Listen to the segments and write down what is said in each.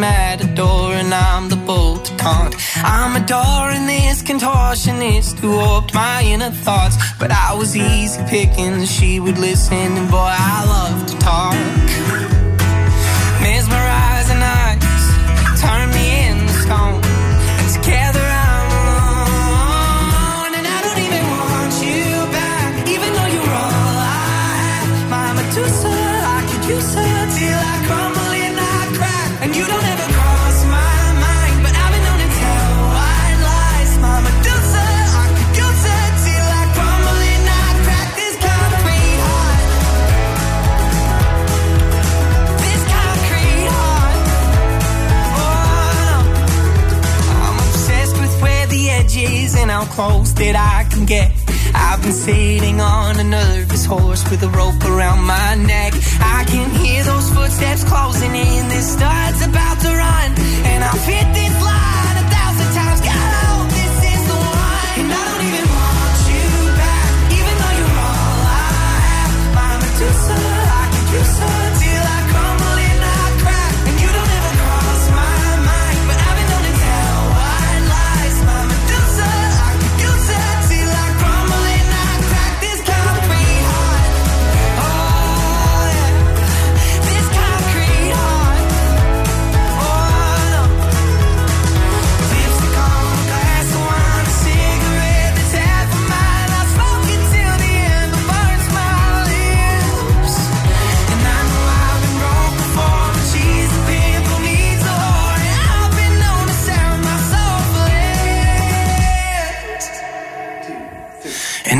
matador, and I'm the bull to taunt. I'm adoring this contortionist who warped my inner thoughts. But I was easy picking, she would listen, and boy, I love to talk. Close that I can get. I've been sitting on a nervous horse with a rope around my neck. I can hear those footsteps closing in. This start's about to run, and I've hit this line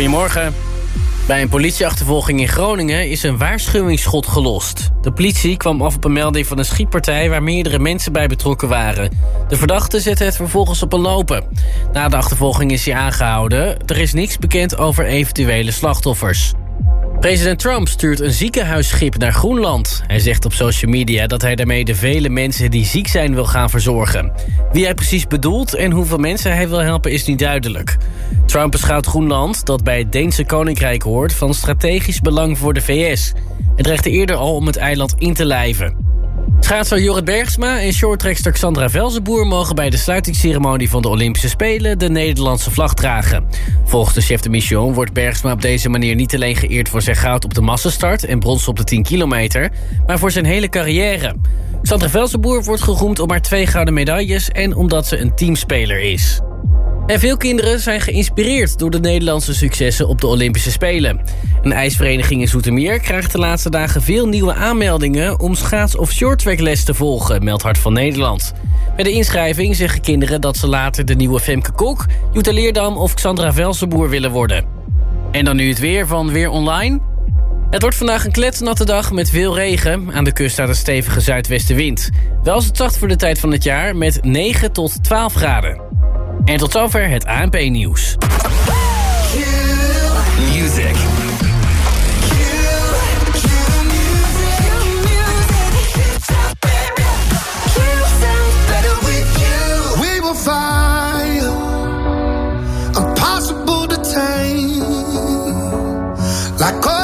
Goedemorgen. Bij een politieachtervolging in Groningen is een waarschuwingsschot gelost. De politie kwam af op een melding van een schietpartij... waar meerdere mensen bij betrokken waren. De verdachte zette het vervolgens op een lopen. Na de achtervolging is hij aangehouden. Er is niks bekend over eventuele slachtoffers. President Trump stuurt een ziekenhuisschip naar Groenland. Hij zegt op social media dat hij daarmee de vele mensen die ziek zijn wil gaan verzorgen. Wie hij precies bedoelt en hoeveel mensen hij wil helpen is niet duidelijk. Trump beschouwt Groenland, dat bij het Deense Koninkrijk hoort... van strategisch belang voor de VS. Het dreigde eerder al om het eiland in te lijven. Schaatser Jorrit Bergsma en shorttrekster Xandra Velzenboer... mogen bij de sluitingsceremonie van de Olympische Spelen... de Nederlandse vlag dragen. Volgens de chef de mission wordt Bergsma op deze manier... niet alleen geëerd voor zijn goud op de massastart... en brons op de 10 kilometer, maar voor zijn hele carrière. Xandra Velzenboer wordt geroemd om haar twee gouden medailles... en omdat ze een teamspeler is. En veel kinderen zijn geïnspireerd door de Nederlandse successen op de Olympische Spelen. Een ijsvereniging in Zoetermeer krijgt de laatste dagen veel nieuwe aanmeldingen... om schaats- of shorttrackles te volgen, meldt Hart van Nederland. Bij de inschrijving zeggen kinderen dat ze later de nieuwe Femke Kok... Jutta Leerdam of Xandra Velsenboer willen worden. En dan nu het weer van Weer Online... Het wordt vandaag een kletsnatte dag met veel regen. Aan de kust staat een stevige zuidwestenwind. Wel is het zacht voor de tijd van het jaar met 9 tot 12 graden. En tot zover het ANP-nieuws. Music. Like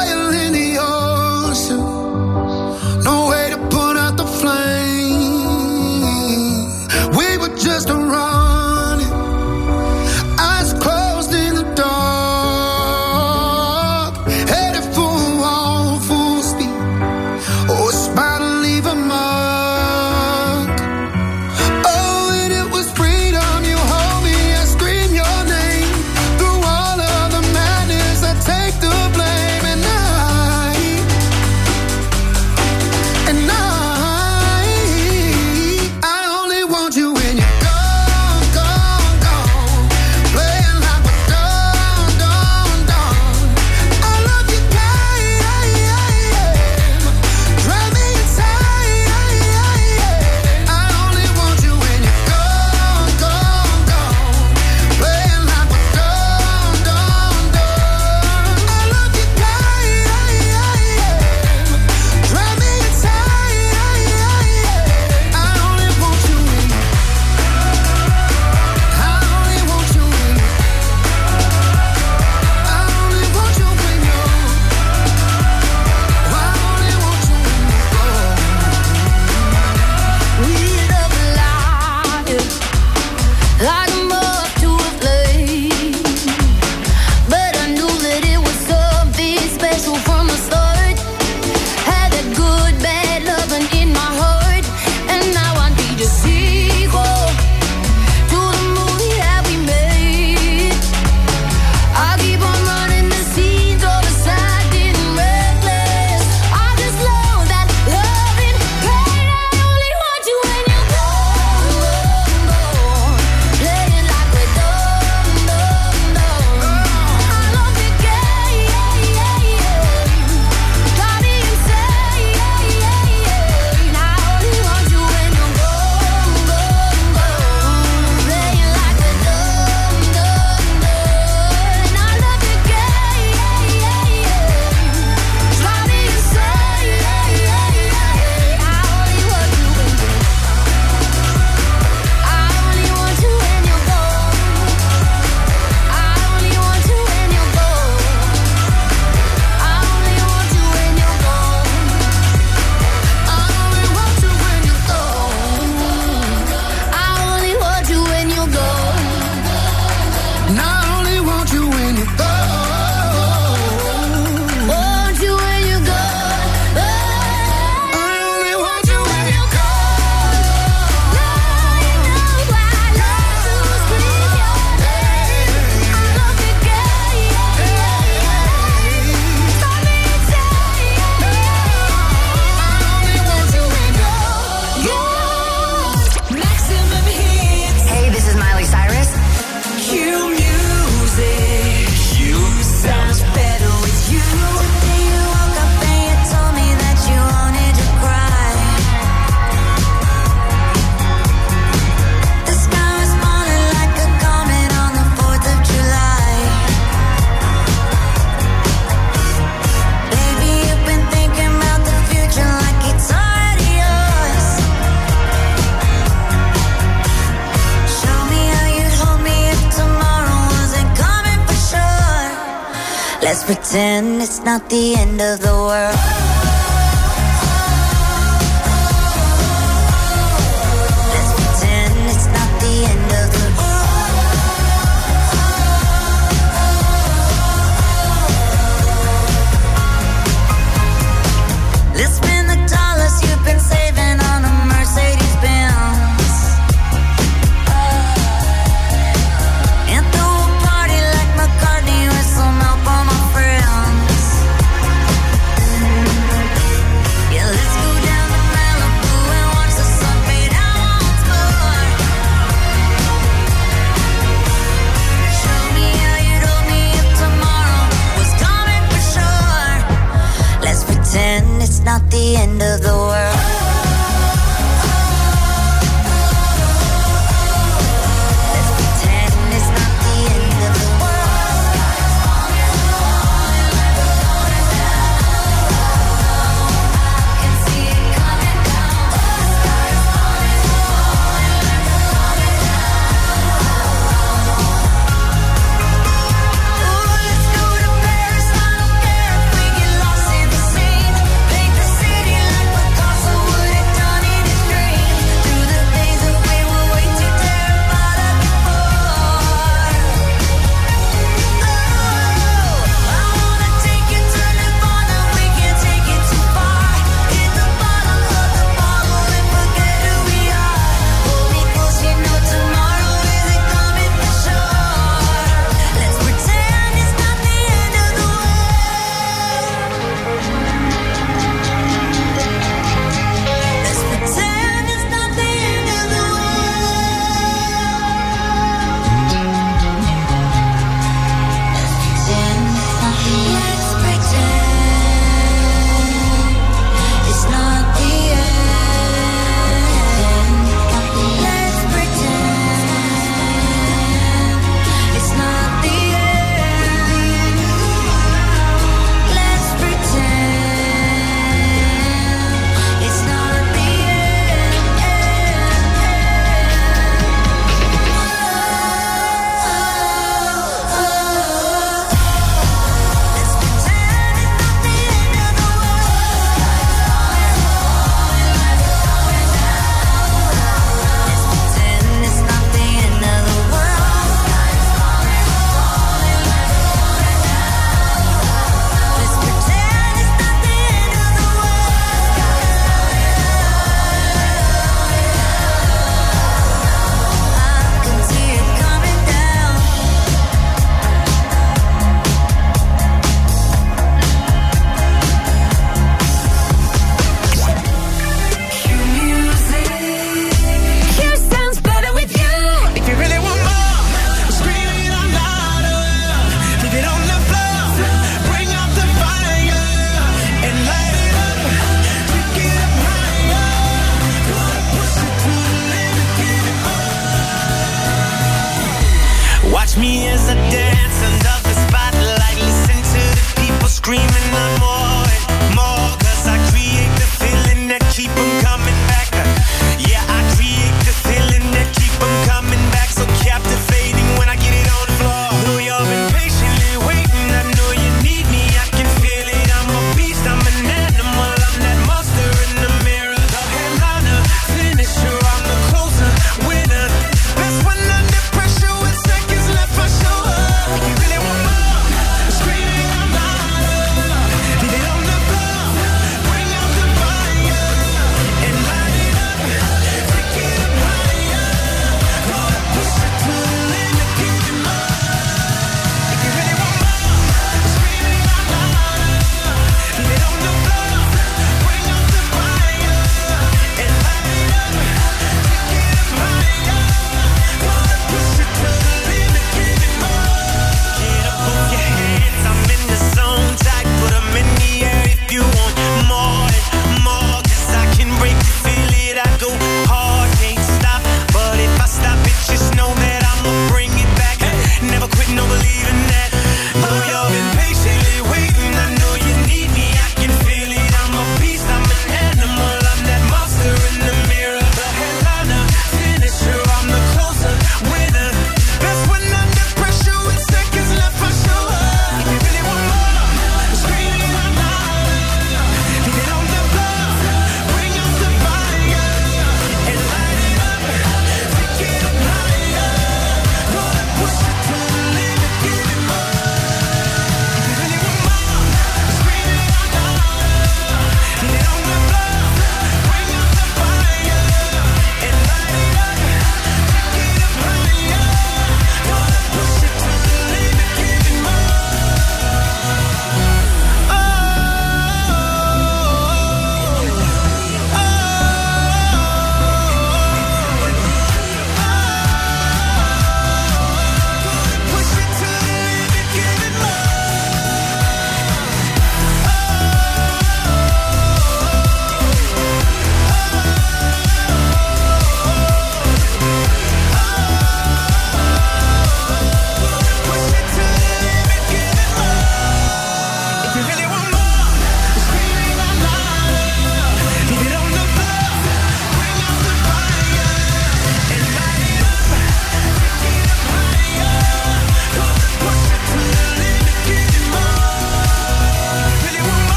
not the end of the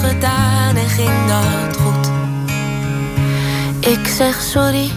gedaan en ging dat goed? Ik zeg sorry,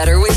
better with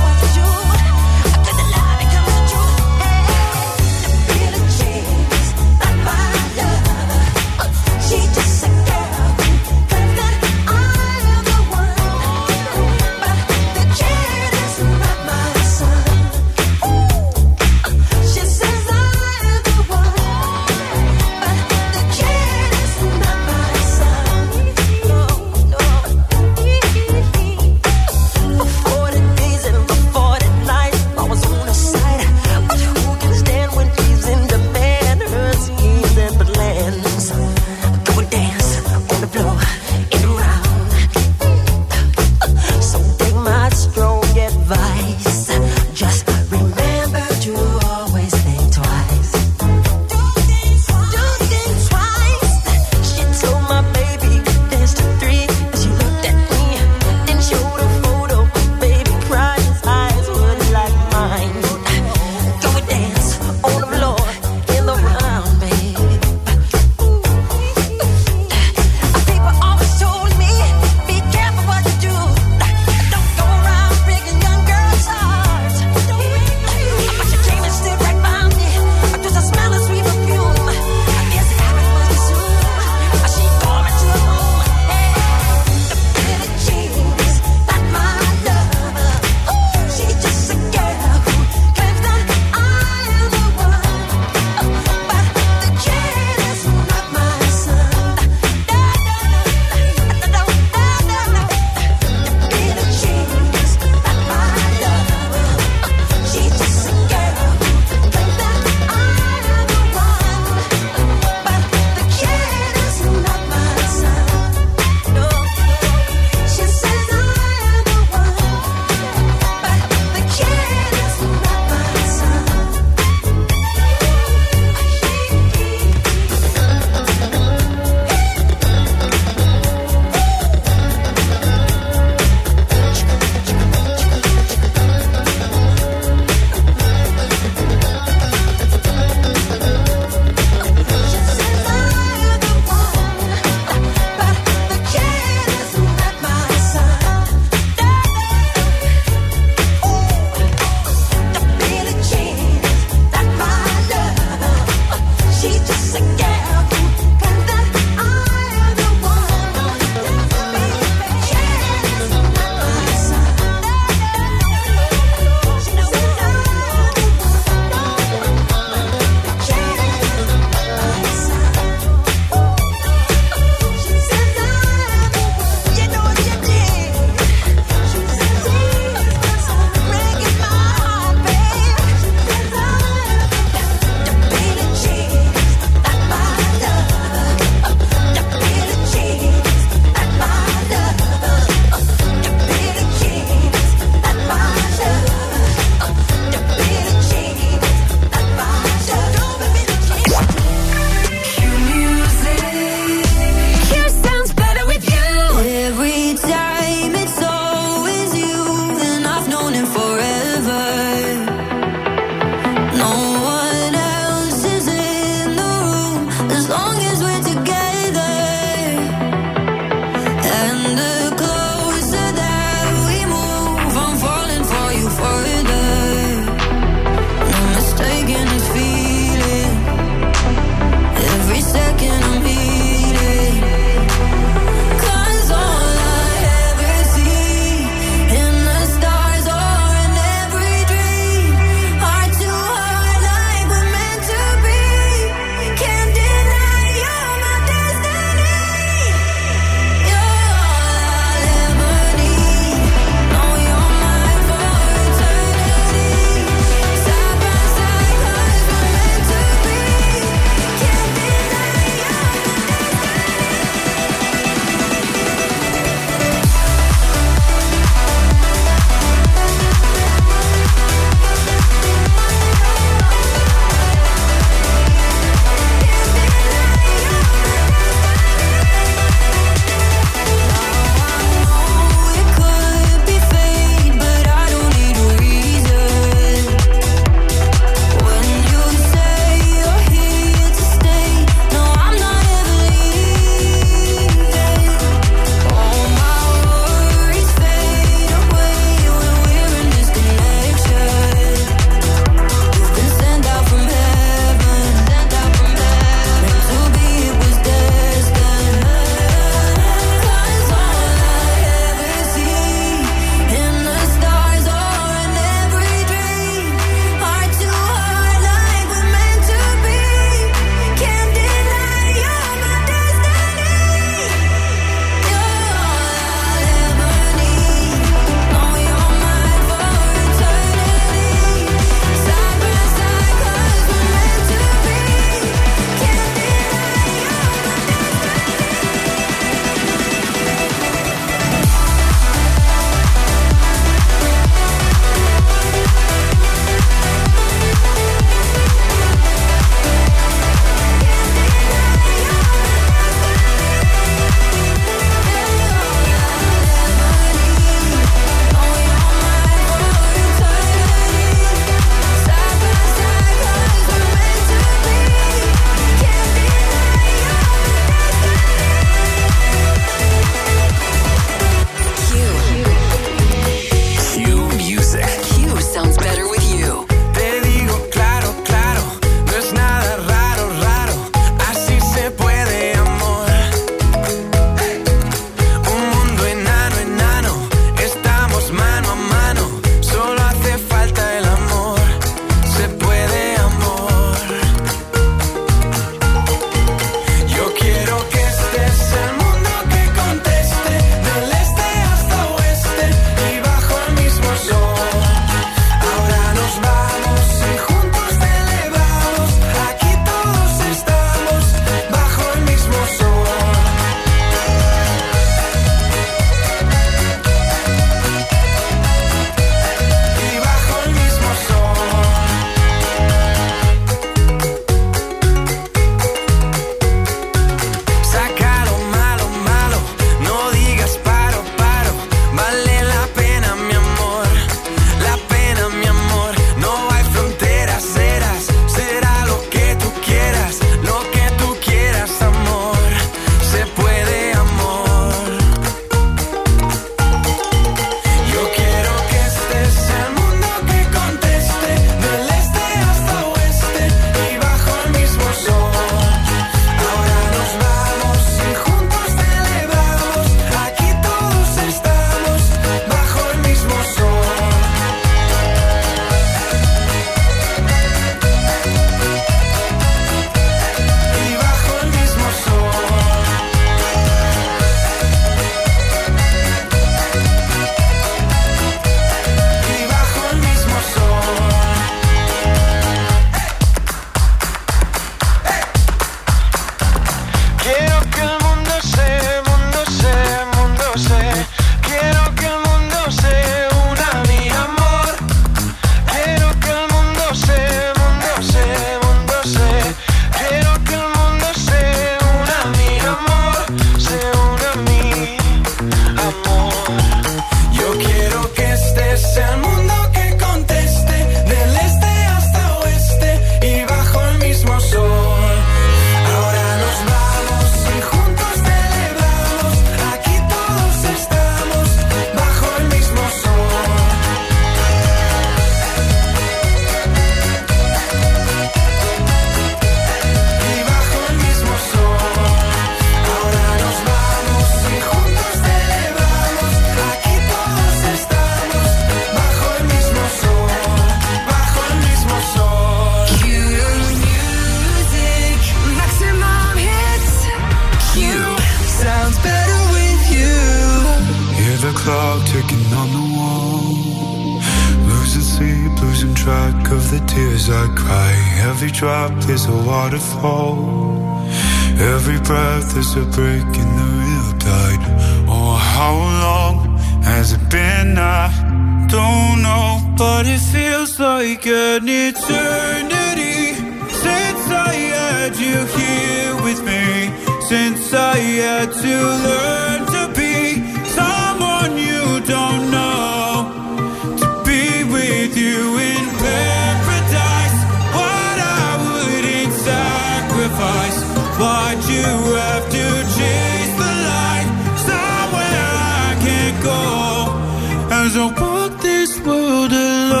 Sometimes I walk this world alone.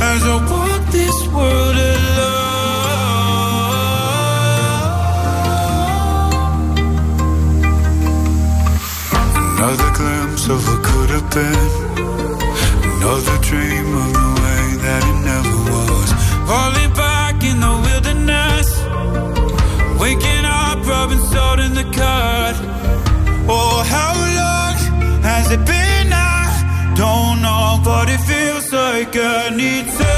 As I walk this world alone. Another glimpse of what could have been. Another dream of the way that it never was. Falling back in the wilderness. Waking up, rubbing salt in the cut how long has it been? I don't know, but it feels like I need to.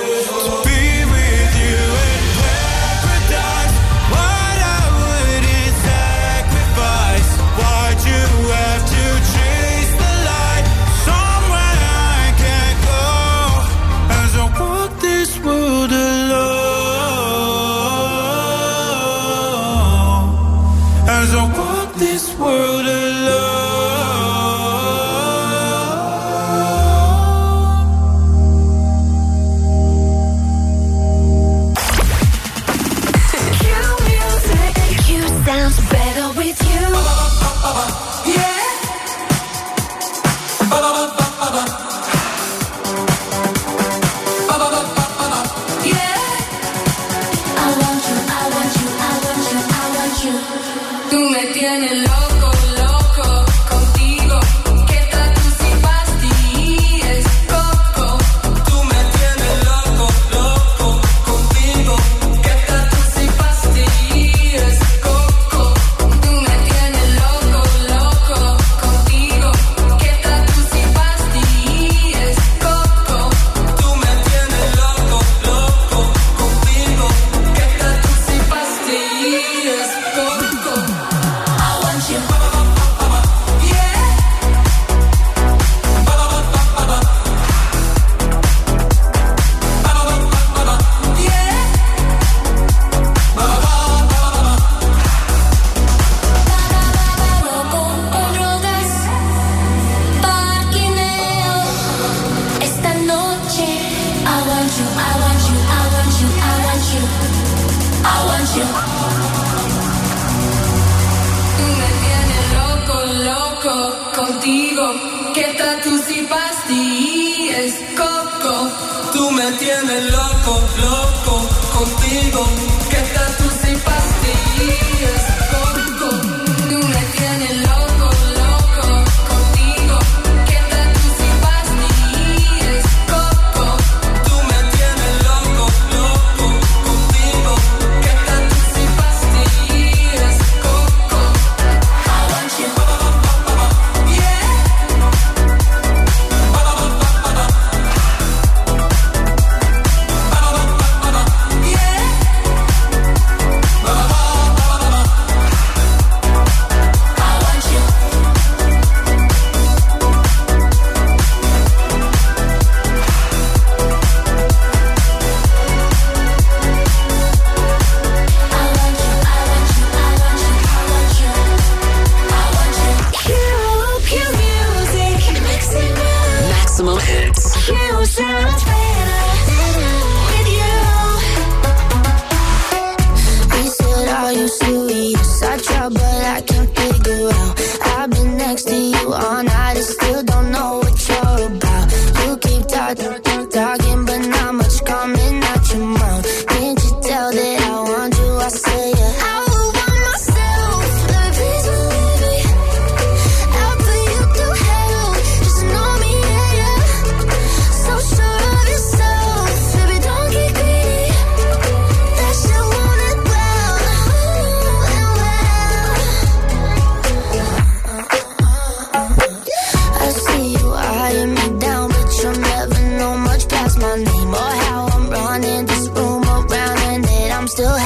Coqueta tus y pastillas, coco. Tú me tienes loco, loco, contigo.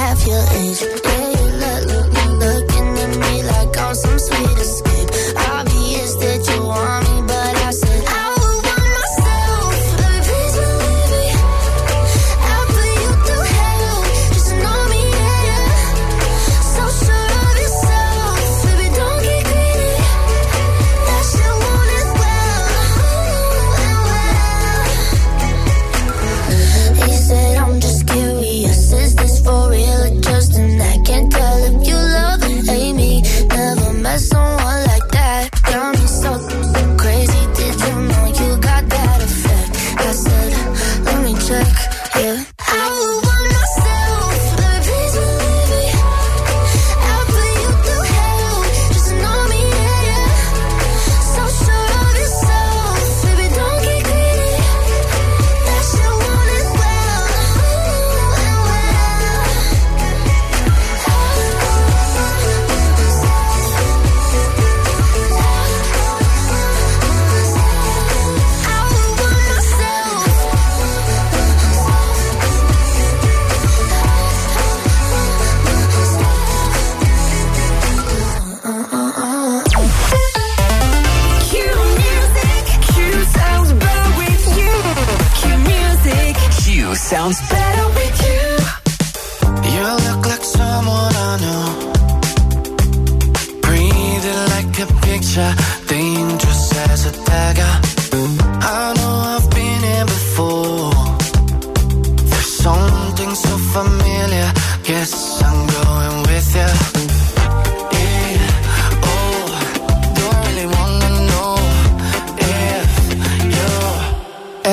half your age.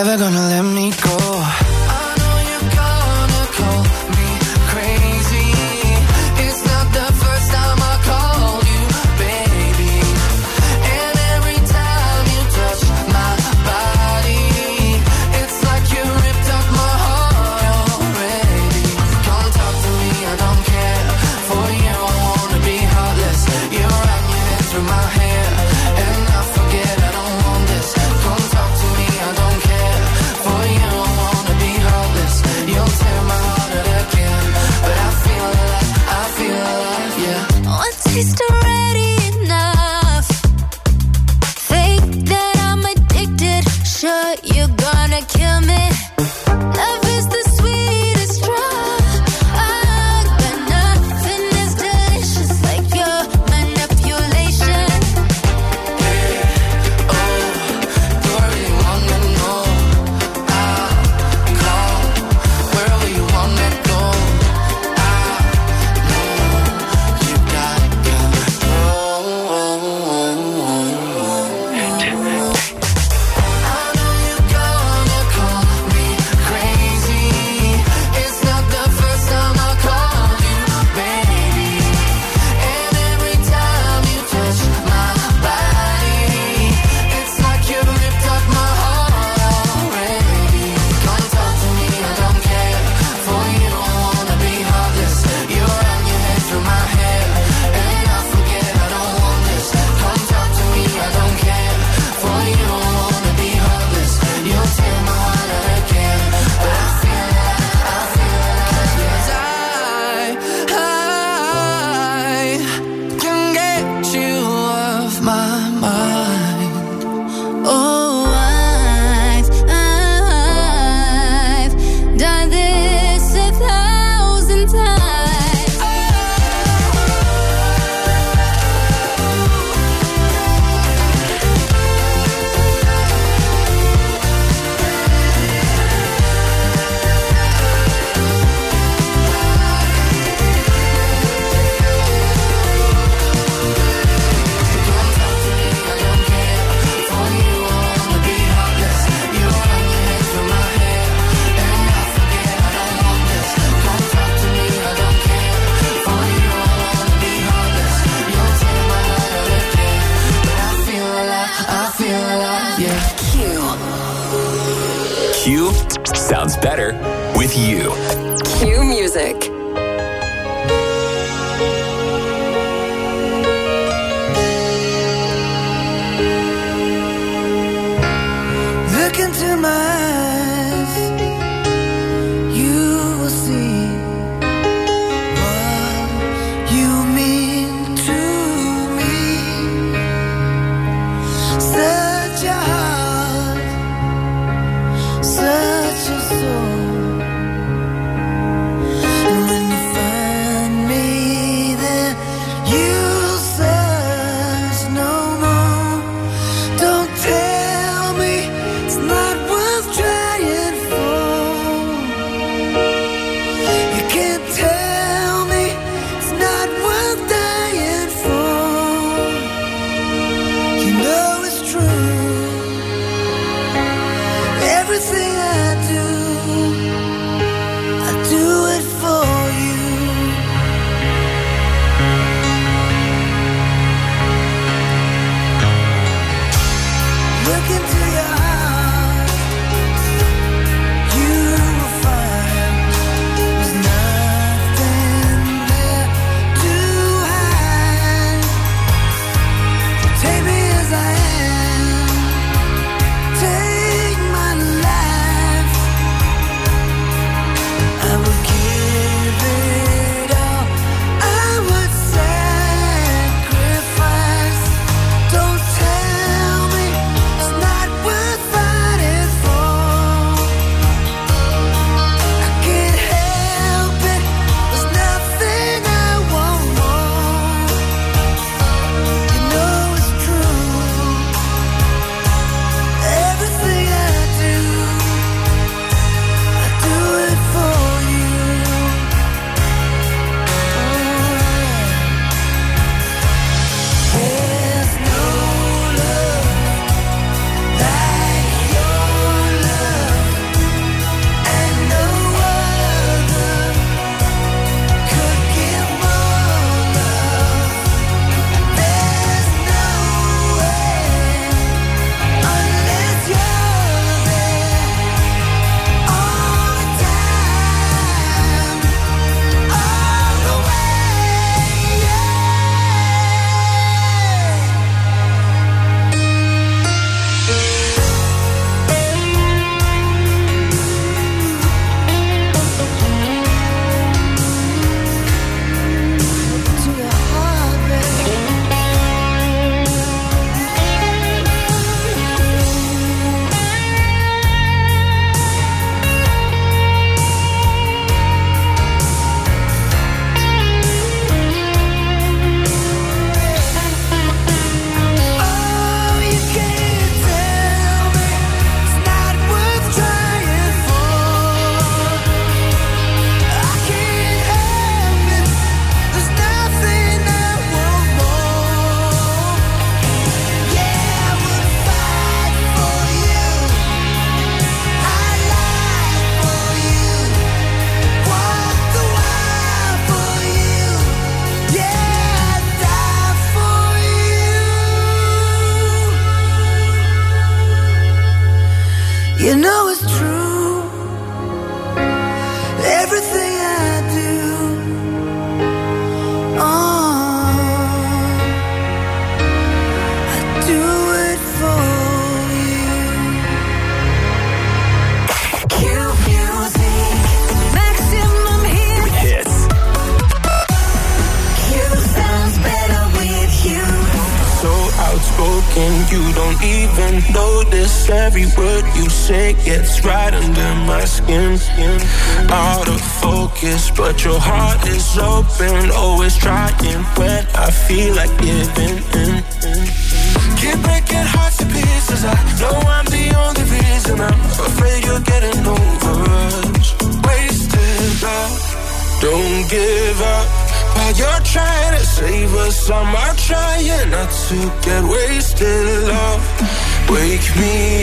For you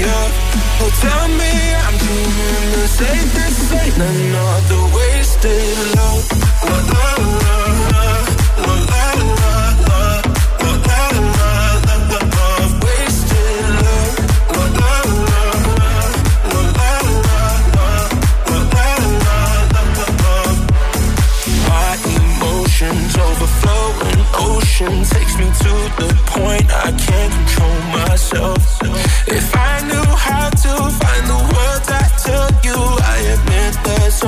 up. Oh, tell me I'm dreaming the safest thing. Another wasted love. La wasted love. My emotions overflow an ocean takes me to the point I can't control myself. If I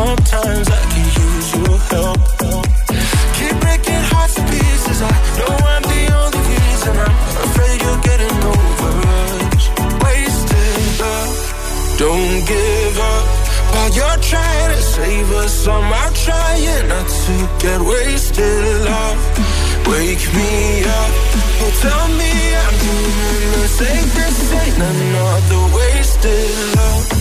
sometimes I can use your help. Keep breaking hearts to pieces. I know I'm the only reason. I'm afraid you're getting over us. Wasted love. Don't give up while you're trying to save us. I'm out trying not to get wasted love. Wake me up. Oh, tell me I'm doing the safest. Ain't another wasted love.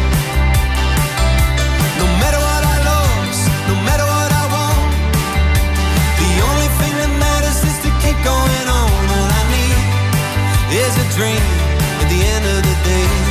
Going on. All I need is a dream at the end of the day.